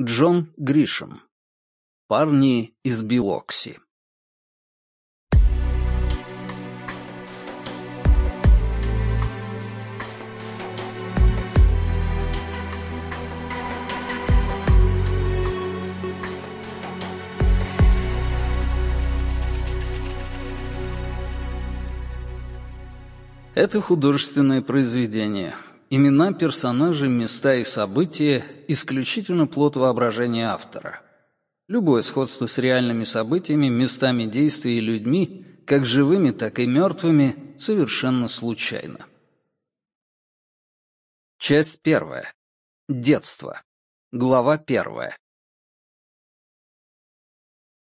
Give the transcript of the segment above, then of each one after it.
Джон Гришем. Парни из Билокси. Это художественное произведение. Имена, персонажи, места и события — исключительно плод воображения автора. Любое сходство с реальными событиями, местами действия и людьми, как живыми, так и мертвыми, совершенно случайно. Часть первая. Детство. Глава первая.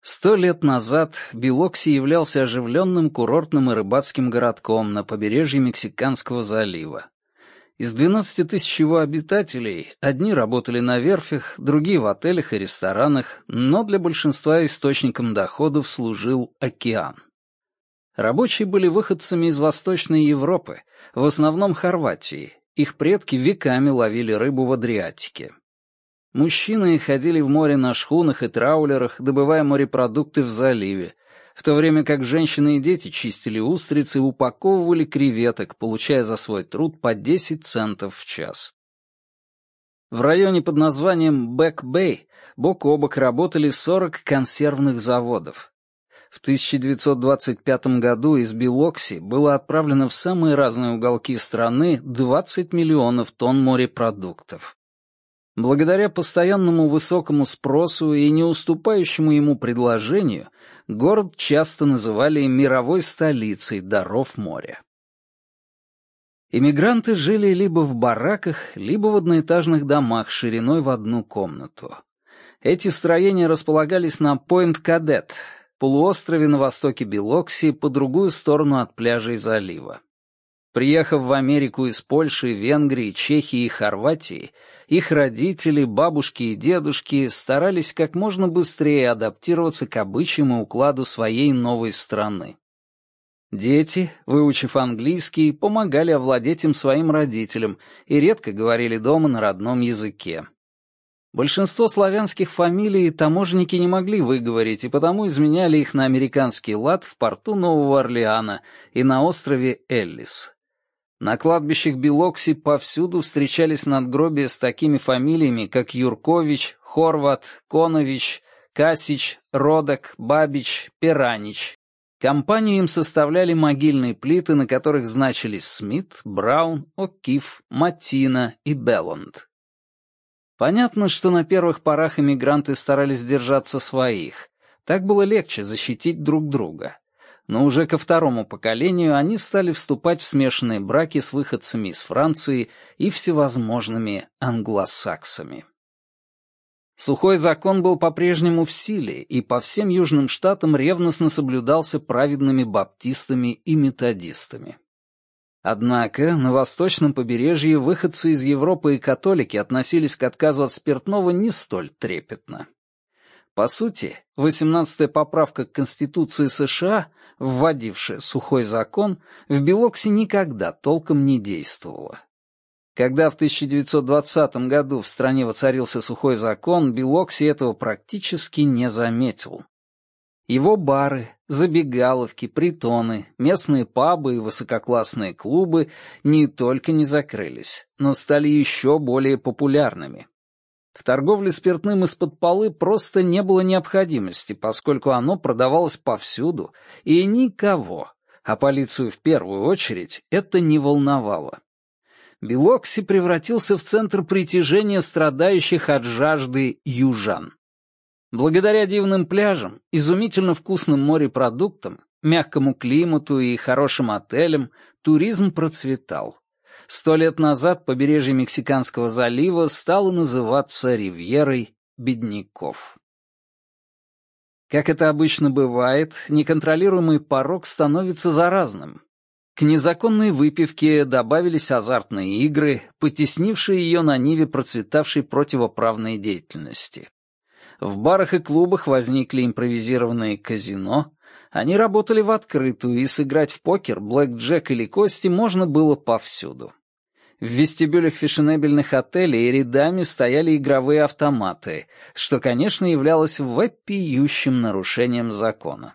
Сто лет назад Белокси являлся оживленным курортным и рыбацким городком на побережье Мексиканского залива. Из 12 тысяч его обитателей одни работали на верфях, другие в отелях и ресторанах, но для большинства источником доходов служил океан. Рабочие были выходцами из Восточной Европы, в основном Хорватии. Их предки веками ловили рыбу в Адриатике. Мужчины ходили в море на шхунах и траулерах, добывая морепродукты в заливе, в то время как женщины и дети чистили устрицы и упаковывали креветок, получая за свой труд по 10 центов в час. В районе под названием Бэк-Бэй бок о бок работали 40 консервных заводов. В 1925 году из Билокси было отправлено в самые разные уголки страны 20 миллионов тонн морепродуктов. Благодаря постоянному высокому спросу и не уступающему ему предложению, город часто называли мировой столицей даров моря. Иммигранты жили либо в бараках, либо в одноэтажных домах шириной в одну комнату. Эти строения располагались на Пойнт-Кадет, полуострове на востоке Белокси, по другую сторону от пляжей залива. Приехав в Америку из Польши, Венгрии, Чехии и Хорватии, их родители, бабушки и дедушки старались как можно быстрее адаптироваться к обычаям и укладу своей новой страны. Дети, выучив английский, помогали овладеть им своим родителям и редко говорили дома на родном языке. Большинство славянских фамилий таможенники не могли выговорить и потому изменяли их на американский лад в порту Нового Орлеана и на острове Эллис. На кладбищах Белокси повсюду встречались надгробия с такими фамилиями, как Юркович, Хорват, Конович, Касич, Родок, Бабич, Перанич. Компанию им составляли могильные плиты, на которых значились Смит, Браун, О'Кифф, Матина и Белланд. Понятно, что на первых порах эмигранты старались держаться своих. Так было легче защитить друг друга но уже ко второму поколению они стали вступать в смешанные браки с выходцами из Франции и всевозможными англосаксами. Сухой закон был по-прежнему в силе и по всем южным штатам ревностно соблюдался праведными баптистами и методистами. Однако на восточном побережье выходцы из Европы и католики относились к отказу от спиртного не столь трепетно. По сути, 18-я поправка к Конституции США вводившая сухой закон, в Белоксе никогда толком не действовала. Когда в 1920 году в стране воцарился сухой закон, Белокси этого практически не заметил. Его бары, забегаловки, притоны, местные пабы и высококлассные клубы не только не закрылись, но стали еще более популярными. В торговле спиртным из-под полы просто не было необходимости, поскольку оно продавалось повсюду, и никого, а полицию в первую очередь, это не волновало. Белокси превратился в центр притяжения страдающих от жажды южан. Благодаря дивным пляжам, изумительно вкусным морепродуктам, мягкому климату и хорошим отелям туризм процветал. Сто лет назад побережье Мексиканского залива стало называться Ривьерой бедняков. Как это обычно бывает, неконтролируемый порог становится заразным. К незаконной выпивке добавились азартные игры, потеснившие ее на ниве процветавшей противоправной деятельности. В барах и клубах возникли импровизированные казино, они работали в открытую, и сыграть в покер, блэк-джек или кости можно было повсюду. В вестибюлях фешенебельных отелей рядами стояли игровые автоматы, что, конечно, являлось вопиющим нарушением закона.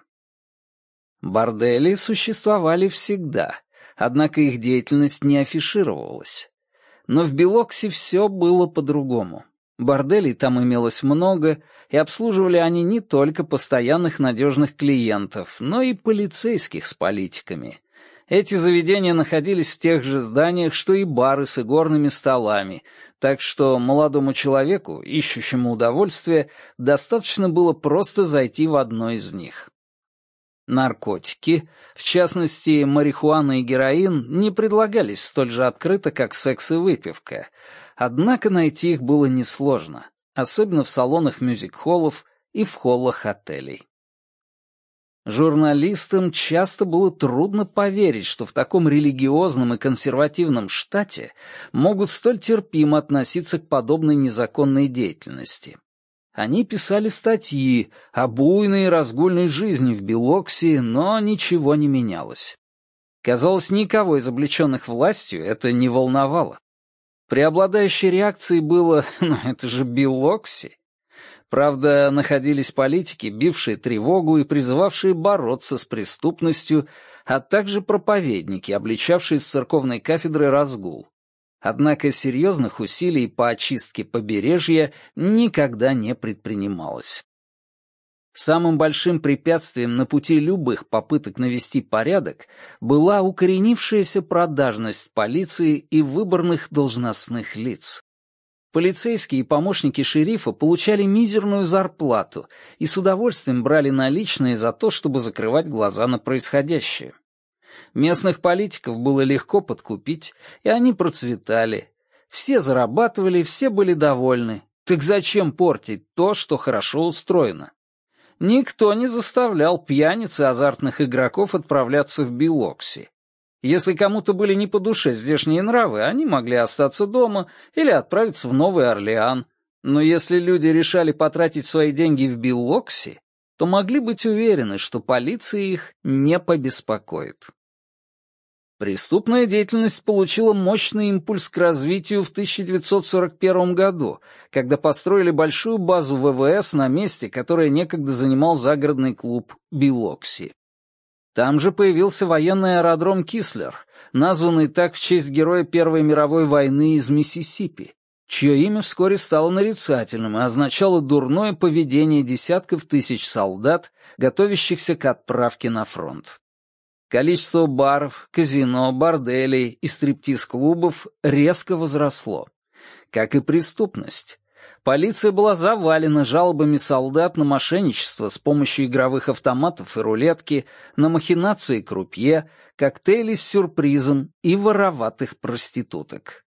Бордели существовали всегда, однако их деятельность не афишировалась. Но в Белоксе все было по-другому. Борделей там имелось много, и обслуживали они не только постоянных надежных клиентов, но и полицейских с политиками. Эти заведения находились в тех же зданиях, что и бары с игорными столами, так что молодому человеку, ищущему удовольствия, достаточно было просто зайти в одно из них. Наркотики, в частности, марихуана и героин, не предлагались столь же открыто, как секс и выпивка, однако найти их было несложно, особенно в салонах мюзик-холлов и в холлах отелей. Журналистам часто было трудно поверить, что в таком религиозном и консервативном штате могут столь терпимо относиться к подобной незаконной деятельности. Они писали статьи о буйной и разгульной жизни в Белокси, но ничего не менялось. Казалось, никого из облеченных властью это не волновало. Преобладающей реакцией было «ну это же Белокси». Правда, находились политики, бившие тревогу и призывавшие бороться с преступностью, а также проповедники, обличавшие с церковной кафедры разгул. Однако серьезных усилий по очистке побережья никогда не предпринималось. Самым большим препятствием на пути любых попыток навести порядок была укоренившаяся продажность полиции и выборных должностных лиц. Полицейские и помощники шерифа получали мизерную зарплату и с удовольствием брали наличные за то, чтобы закрывать глаза на происходящее. Местных политиков было легко подкупить, и они процветали. Все зарабатывали, все были довольны. Так зачем портить то, что хорошо устроено? Никто не заставлял пьяниц и азартных игроков отправляться в Белокси. Если кому-то были не по душе здешние нравы, они могли остаться дома или отправиться в Новый Орлеан. Но если люди решали потратить свои деньги в Билокси, то могли быть уверены, что полиция их не побеспокоит. Преступная деятельность получила мощный импульс к развитию в 1941 году, когда построили большую базу ВВС на месте, которое некогда занимал загородный клуб «Билокси». Там же появился военный аэродром Кислер, названный так в честь героя Первой мировой войны из Миссисипи, чье имя вскоре стало нарицательным и означало дурное поведение десятков тысяч солдат, готовящихся к отправке на фронт. Количество баров, казино, борделей и стриптиз-клубов резко возросло. Как и преступность. Полиция была завалена жалобами солдат на мошенничество с помощью игровых автоматов и рулетки, на махинации крупье, коктейли с сюрпризом и вороватых проституток.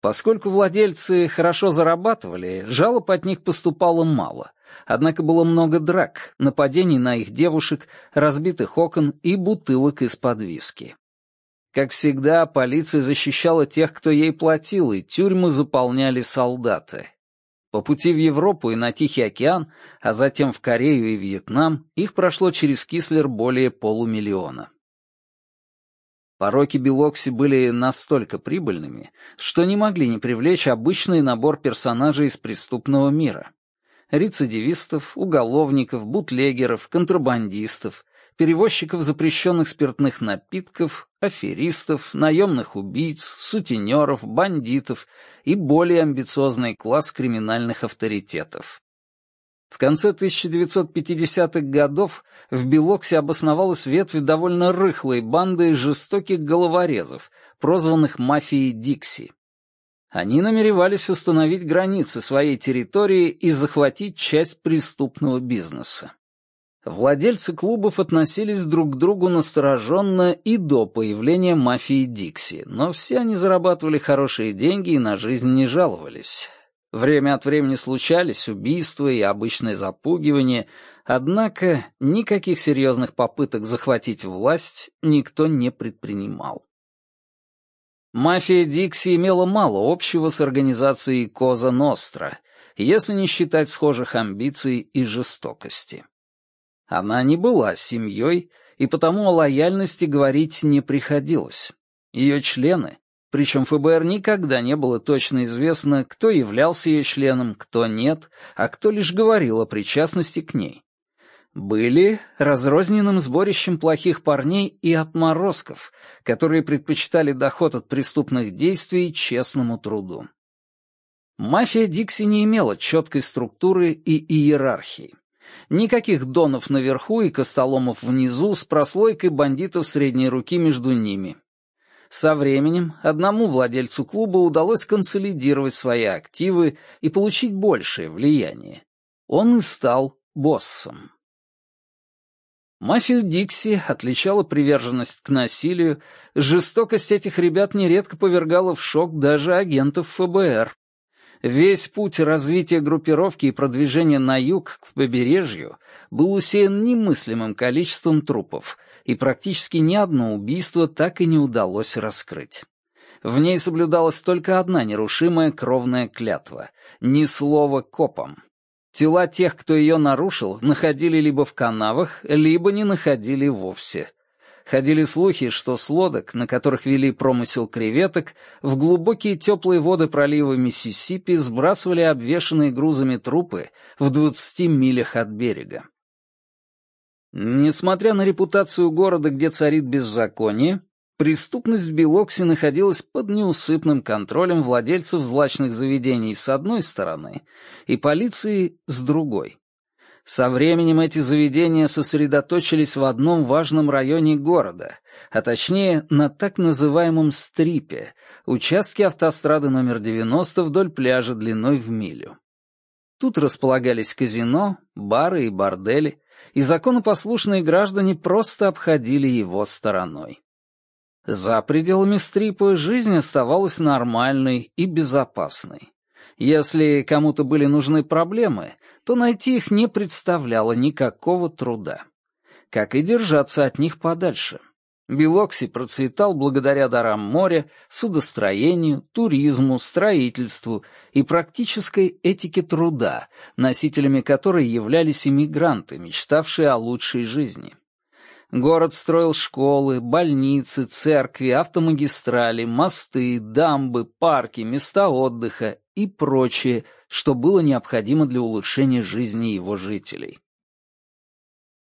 Поскольку владельцы хорошо зарабатывали, жалоб от них поступало мало. Однако было много драк, нападений на их девушек, разбитых окон и бутылок из-под виски. Как всегда, полиция защищала тех, кто ей платил, и тюрьмы заполняли солдаты. По пути в Европу и на Тихий океан, а затем в Корею и Вьетнам, их прошло через Кислер более полумиллиона. Пороки Белокси были настолько прибыльными, что не могли не привлечь обычный набор персонажей из преступного мира рецидивистов, уголовников, бутлегеров, контрабандистов, перевозчиков запрещенных спиртных напитков, аферистов, наемных убийц, сутенеров, бандитов и более амбициозный класс криминальных авторитетов. В конце 1950-х годов в Белоксе обосновалась ветвь довольно рыхлой банды жестоких головорезов, прозванных мафией Дикси. Они намеревались установить границы своей территории и захватить часть преступного бизнеса. Владельцы клубов относились друг к другу настороженно и до появления мафии Дикси, но все они зарабатывали хорошие деньги и на жизнь не жаловались. Время от времени случались убийства и обычное запугивание, однако никаких серьезных попыток захватить власть никто не предпринимал. Мафия Дикси имела мало общего с организацией Коза Ностра, если не считать схожих амбиций и жестокости. Она не была семьей, и потому о лояльности говорить не приходилось. Ее члены, причем ФБР никогда не было точно известно, кто являлся ее членом, кто нет, а кто лишь говорил о причастности к ней. Были разрозненным сборищем плохих парней и отморозков, которые предпочитали доход от преступных действий честному труду. Мафия Дикси не имела четкой структуры и иерархии. Никаких донов наверху и костоломов внизу с прослойкой бандитов средней руки между ними. Со временем одному владельцу клуба удалось консолидировать свои активы и получить большее влияние. Он и стал боссом. Мафию Дикси отличала приверженность к насилию, жестокость этих ребят нередко повергала в шок даже агентов ФБР. Весь путь развития группировки и продвижения на юг к побережью был усеян немыслимым количеством трупов, и практически ни одно убийство так и не удалось раскрыть. В ней соблюдалась только одна нерушимая кровная клятва — ни слова копам. Тела тех, кто ее нарушил, находили либо в канавах, либо не находили вовсе. Ходили слухи, что с лодок, на которых вели промысел креветок, в глубокие теплые воды пролива Миссисипи сбрасывали обвешанные грузами трупы в 20 милях от берега. Несмотря на репутацию города, где царит беззаконие, преступность в Белоксе находилась под неусыпным контролем владельцев злачных заведений с одной стороны и полиции с другой. Со временем эти заведения сосредоточились в одном важном районе города, а точнее на так называемом «стрипе», участке автострады номер 90 вдоль пляжа длиной в милю. Тут располагались казино, бары и бордели, и законопослушные граждане просто обходили его стороной. За пределами стрипа жизнь оставалась нормальной и безопасной. Если кому-то были нужны проблемы, то найти их не представляло никакого труда. Как и держаться от них подальше. Белокси процветал благодаря дарам моря, судостроению, туризму, строительству и практической этике труда, носителями которой являлись иммигранты, мечтавшие о лучшей жизни. Город строил школы, больницы, церкви, автомагистрали, мосты, дамбы, парки, места отдыха и прочее, что было необходимо для улучшения жизни его жителей.